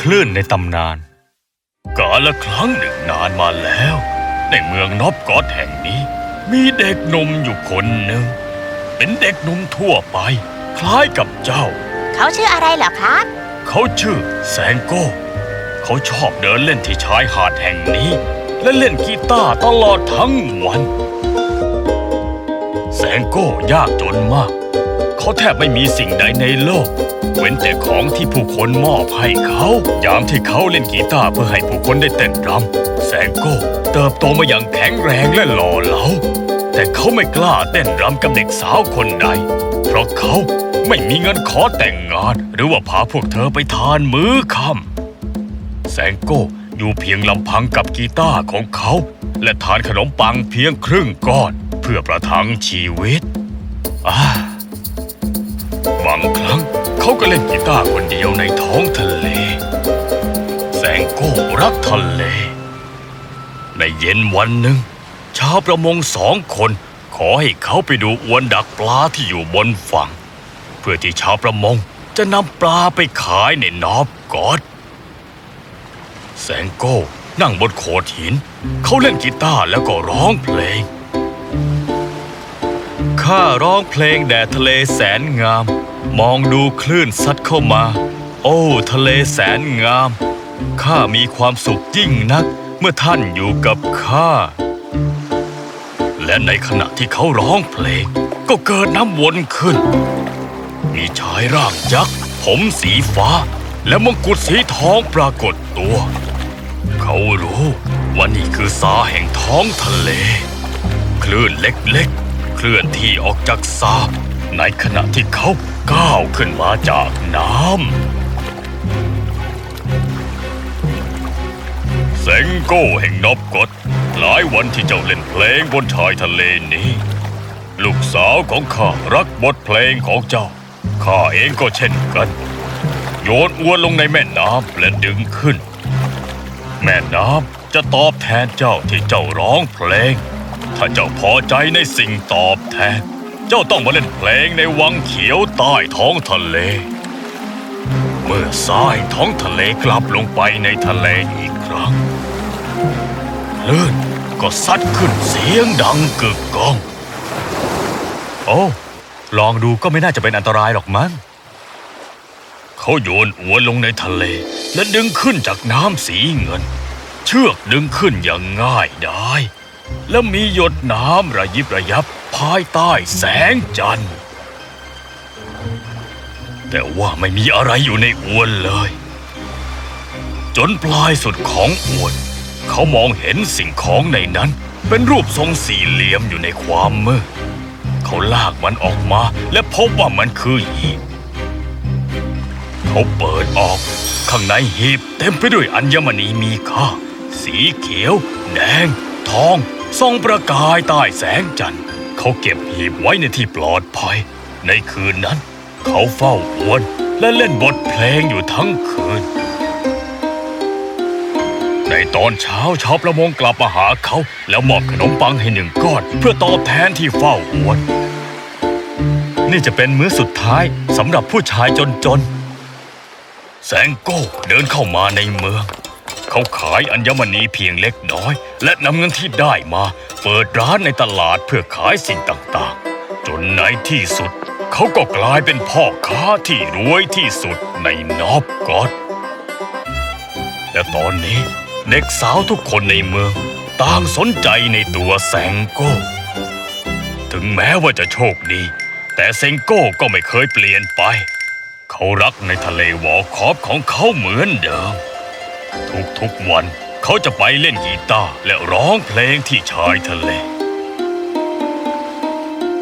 คลื่นในตำนาน กาละครั้งหนึ่งนานมาแล้ว ในเมืองนอบกอดแห่งนี้ มีเด็กหนุ่มอยู่คนหนึ่ง เป็นเด็กหนุ่มทั่วไป คล้ายกับเจ้า เขาชื่ออะไรเหรอครับ เขาชื่อแซงโก้ เขาชอบเดินเล่นที่ชายหาดแห่งนี้ และเล่นกีตาร์ตลอดทั้งวัน แซงโก้ยากจนมาก เขาแทบไม่มีสิ่งใดในโลก เว้นแต่ของที่ผู้คนมอบให้เขายามที่เขาเล่นกีตาร์เพื่อให้ผู้คนได้เต้นรำแซงโก้เติบโตมาอย่างแข็งแรงและหล่อเหลาแต่เขาไม่กล้าเต้นรำกับเด็กสาวคนใด เพราะเขาไม่มีเงินขอแต่งงาน หรือว่าพาพวกเธอไปทานมื้อค่ำแซงโก้อยู่เพียงลำพังกับกีตาร์ของเขา และทานขนมปังเพียงครึ่งก้อน เพื่อประทังชีวิต อ่าางครั้ง เขาก็เล่นกีตาร์คนเดียวในท้องทะเลแซงโก้รักทะเล ในเย็นวันหนึ่ง ชาวประมงสองคน ขอให้เขาไปดูอวนดักปลาที่อยู่บนฝั่ง เพื่อที่ชาวประมงจะนำปลาไปขายในนอบกอดแสงโก้นั่งบนโขดหิน เขาเล่นกีตาร์แล้วก็ร้องเพลงข้าร้องเพลงแด่ทะเลแสนงาม มองดูคลื่นซัดเข้ามา โอ้ ทะเลแสนงาม ข้ามีความสุขยิ่งนัก เมื่อท่านอยู่กับข้า และในขณะที่เขาร้องเพลง ก็เกิดน้ำวนขึ้น มีชายร่างยักษ์ ผมสีฟ้า และมงกุฎสีทองปรากฏตัว เขารู้ว่านี่คือสาแห่งท้องทะเล คลื่นเล็กๆ เคลื่อนที่ออกจากสา ในขณะที่เขาก้าวขึ้นมาจากน้ำเซงโก้แห่งนอบกดหลายวันที่เจ้าเล่นเพลงบนชายทะเลนี้ ลูกสาวของข้ารักบทเพลงของเจ้า ข้าเองก็เช่นกัน โยนอวนลงในแม่น้ำและดึงขึ้น แม่น้ำจะตอบแทนเจ้าที่เจ้าร้องเพลง ถ้าเจ้าพอใจในสิ่งตอบแทน เจ้าต้องมาเล่นเพลงในวังเขียวใต้ท้องทะเล เมื่อทรายท้องทะเลกลับลงไปในทะเลอีกครั้งคลื่อนก็ซัดขึ้นเสียงดังกึกก้อง โอ้ลองดูก็ไม่น่าจะเป็นอันตรายหรอกมั้งเขาโยนอวนลงในทะเล และดึงขึ้นจากน้ำสีเงิน เชือกดึงขึ้นอย่างง่ายได้ และมีหยดน้ำระยิบระยับภายใต้แสงจันทร์ แต่ว่าไม่มีอะไรอยู่ในอวนเลย จนปลายสุดของอวน เขามองเห็นสิ่งของในนั้นเป็นรูปทรงสี่เหลี่ยมอยู่ในความมืดเขาลากมันออกมาและพบว่ามันคือหีบ เขาเปิดออก ข้างในหีบเต็มไปด้วยอัญมณีมีค่า สีเขียว แดง ทอง ส่องประกายใต้แสงจันทร์ เขาเก็บหีบไว้ในที่ปลอดภัย ในคืนนั้น เขาเฝ้าอวนและเล่นบทเพลงอยู่ทั้งคืน ในตอนเช้าชาวประมงกลับมาหาเขา แล้วมอบขนมปังให้หนึ่งก้อน เพื่อตอบแทนที่เฝ้าอวน นี่จะเป็นมื้อสุดท้ายสำหรับผู้ชายจนๆแสงโก้เดินเข้ามาในเมือง เขาขายอัญมณีเพียงเล็กน้อย และนำเงินที่ได้มา เปิดร้านในตลาดเพื่อขายสิ่งต่างๆ จนในที่สุด เขาก็กลายเป็นพ่อค้าที่รวยที่สุดในนอบกอดและตอนนี้เด็กสาวทุกคนในเมือง ต่างสนใจในตัวแสงโก้ ถึงแม้ว่าจะโชคดี แต่เซงโก้ก็ไม่เคยเปลี่ยนไป เขารักในทะเลวอคอฟของเขาเหมือนเดิม ทุกๆวันเขาจะไปเล่นกีตาร์และร้องเพลงที่ชายทะเล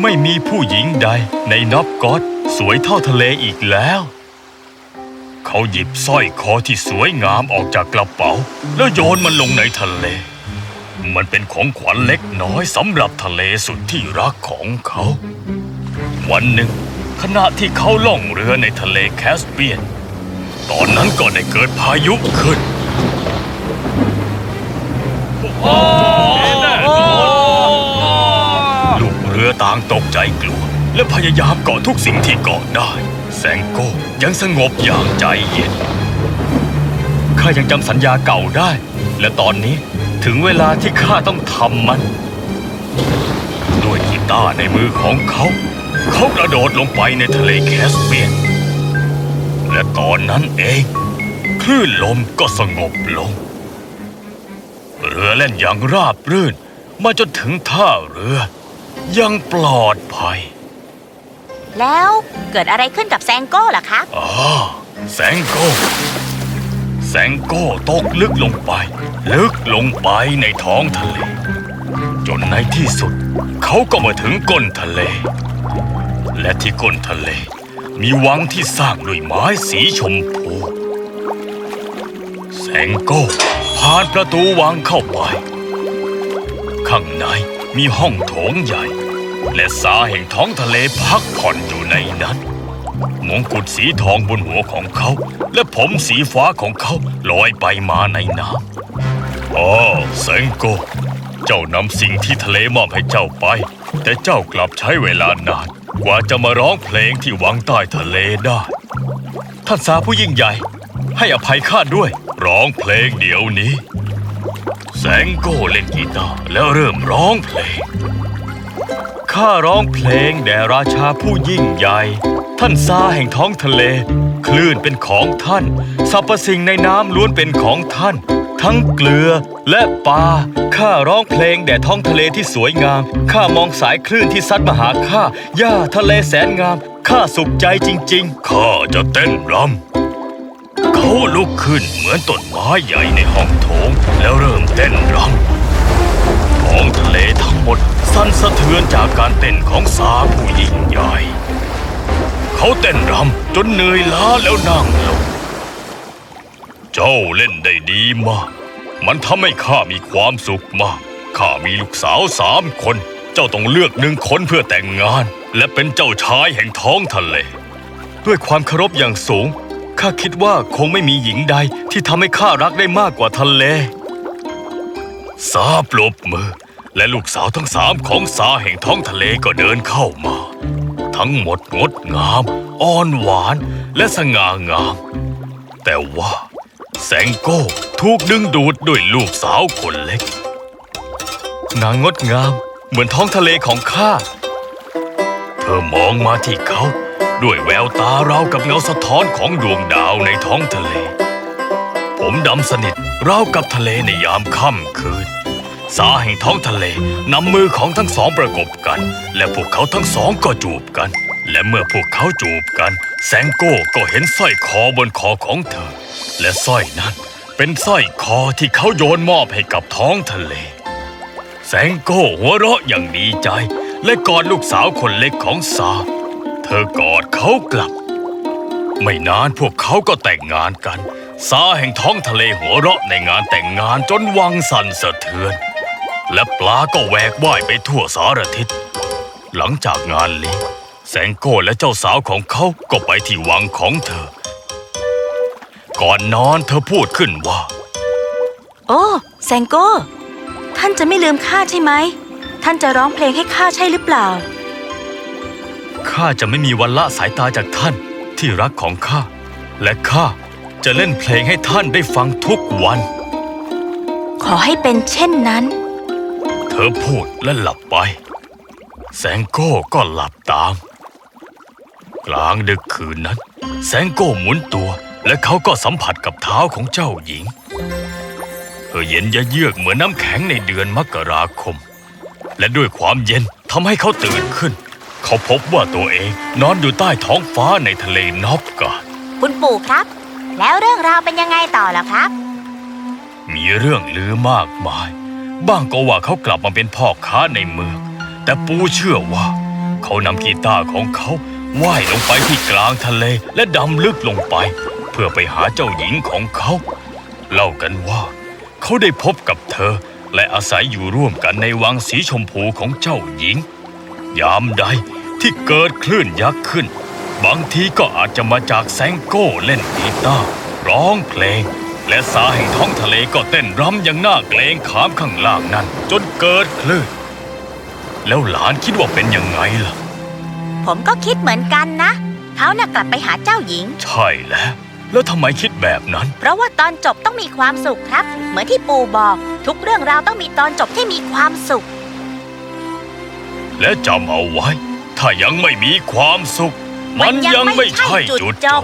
ไม่มีผู้หญิงใดในนอบกอดสวยเท่าทะเลอีกแล้ว เขาหยิบสร้อยคอที่สวยงามออกจากกระเป๋า แล้วโยนมันลงในทะเล มันเป็นของขวัญเล็กน้อยสำหรับทะเลสุดที่รักของเขา วันหนึ่ง ขณะที่เขาล่องเรือในทะเลแคสเปียน ตอนนั้นก็ได้เกิดพายุขึ้น ลูกเรือต่างตกใจกลัว และพยายามเกาะทุกสิ่งที่เกาะได้ แซงโก้ยังสงบอย่างใจเย็นข้ายังจำสัญญาเก่าได้ และตอนนี้ถึงเวลาที่ข้าต้องทำมัน ด้วยกีตาร์ในมือของเขา เขากระโดดลงไปในทะเลแคสเปียน และตอนนั้นเอง คลื่นลมก็สงบลง เรือเล่นอย่างราบรื่น มาจนถึงท่าเรือ ยังปลอดภัย แล้วเกิดอะไรขึ้นกับแซงโก้ล่ะครับอ่าแสงโก้แสงโก้ตกลึกลงไป ลึกลงไปในท้องทะเล จนในที่สุด เขาก็มาถึงก้นทะเล และที่ก้นทะเล มีวังที่สร้างด้วยไม้สีชมพู แสงโก้ผ่านประตูวังเข้าไป ข้างในมีห้องโถงใหญ่ และสาแห่งท้องทะเลพักผ่อนอยู่ในนั้น มงกุฎสีทองบนหัวของเขา และผมสีฟ้าของเขาลอยไปมาในน้ำอ๋อเซงโก้เจ้านำสิ่งที่ทะเลมอบให้เจ้าไป แต่เจ้ากลับใช้เวลานาน กว่าจะมาร้องเพลงที่วังใต้ทะเลได้ ท่านสาผู้ยิ่งใหญ่ ให้อภัยข้าด้วย ร้องเพลงเดี๋ยวนี้ แสงโก้เล่นกีตาร์แล้วเริ่มร้องเพลง ข้าร้องเพลงแด่ราชาผู้ยิ่งใหญ่ ท่านซาแห่งท้องทะเล คลื่นเป็นของท่าน สรรพสิ่งในน้ำล้วนเป็นของท่าน ทั้งเกลือและปลาข้าร้องเพลงแด่ท้องทะเลที่สวยงามข้ามองสายคลื่นที่ซัดมาหาข้าหญ้าทะเลแสนงามข้าสุขใจจริงๆข้าจะเต้นรำเขาลุกขึ้นเหมือนต้นไม้ใหญ่ในห้องโถง แล้วเริ่มเต้นรำท้องทะเลทั้งหมดสั่นสะเทือนจากการเต้นของสาผู้ยิ่งใหญ่ เขาเต้นรำจนเหนื่อยล้าแล้วนั่งลง เจ้าเล่นได้ดีมาก มันทำให้ข้ามีความสุขมาก ข้ามีลูกสาวสามคน เจ้าต้องเลือกหนึ่งคนเพื่อแต่งงาน และเป็นเจ้าชายแห่งท้องทะเล ด้วยความเคารพอย่างสูง ข้าคิดว่าคงไม่มีหญิงใดที่ทำให้ข้ารักได้มากกว่าทะเลสาปรบมือ และลูกสาวทั้งสามของสาแห่งท้องทะเลก็เดินเข้ามา ทั้งหมดงดงาม อ่อนหวานและสง่างาม แต่ว่า แสงโก้ถูกดึงดูดด้วยลูกสาวคนเล็ก นางงดงามเหมือนท้องทะเลของข้า เธอมองมาที่เขา ด้วยแววตาราวกับเงาสะท้อนของดวงดาวในท้องทะเล ผมดำสนิทราวกับทะเลในยามค่ำคืน สาแห่งท้องทะเลนำมือของทั้งสองประกบกัน และพวกเขาทั้งสองก็จูบกัน และเมื่อพวกเขาจูบกัน แซงโก้ก็เห็นสร้อยคอบนคอของเธอ และสร้อยนั้นเป็นสร้อยคอที่เขาโยนมอบให้กับท้องทะเล แซงโก้หัวเราะอย่างดีใจ และกอดลูกสาวคนเล็กของซา เธอกอดเขากลับ ไม่นานพวกเขาก็แต่งงานกัน ซาแห่งท้องทะเลหัวเราะในงานแต่งงานจนวังสั่นสะเทือน และปลาก็แหวกว่ายไปทั่วสารทิศ หลังจากงานเลี้ยงแสงโก้และเจ้าสาวของเขาก็ไปที่วังของเธอ ก่อนนอนเธอพูดขึ้นว่า โอ้แซงโก้ ท่านจะไม่ลืมข้าใช่ไหม ท่านจะร้องเพลงให้ข้าใช่หรือเปล่า ข้าจะไม่มีวันละสายตาจากท่านที่รักของข้า และข้าจะเล่นเพลงให้ท่านได้ฟังทุกวัน ขอให้เป็นเช่นนั้น เธอพูดและหลับไปแสงโก้ก็หลับตาม กลางดึกคืนนั้นแสงโก้หมุนตัว และเขาก็สัมผัสกับเท้าของเจ้าหญิง เธอเย็นยะเยือกเหมือนน้ำแข็งในเดือนมกราคม และด้วยความเย็นทำให้เขาตื่นขึ้น เขาพบว่าตัวเองนอนอยู่ใต้ท้องฟ้าในทะเลนอบกาดคุณปู่ครับ แล้วเรื่องราวเป็นยังไงต่อล่ะครับ มีเรื่องลือมากมาย บ้างก็ว่าเขากลับมาเป็นพ่อค้าในเมือง แต่ปูเชื่อว่า เขานำกีตาร์ของเขาว่ายลงไปที่กลางทะเลและดำลึกลงไปเพื่อไปหาเจ้าหญิงของเขา เล่ากันว่า เขาได้พบกับเธอ และอาศัยอยู่ร่วมกันในวังสีชมพูของเจ้าหญิง ยามใดที่เกิดคลื่นยักษ์ขึ้น บางทีก็อาจจะมาจากแซงโก้เล่นกีตาร์ร้องเพลง และสาแห่งท้องทะเลก็เต้นรำอย่างน่าเกรงขามข้างล่างนั้นจนเกิดคลื่นแล้วหลานคิดว่าเป็นยังไงล่ะผผมก็คิดเหมือนกันนะ เขาน่ะกลับไปหาเจ้าหญิง ใช่แล้ว แล้วทำไมคิดแบบนั้น เพราะว่าตอนจบต้องมีความสุขครับ เหมือนที่ปู่บอก ทุกเรื่องราวต้องมีตอนจบที่มีความสุข และจำเอาไว้ ถ้ายังไม่มีความสุข มันยังไม่ใช่จุดจบ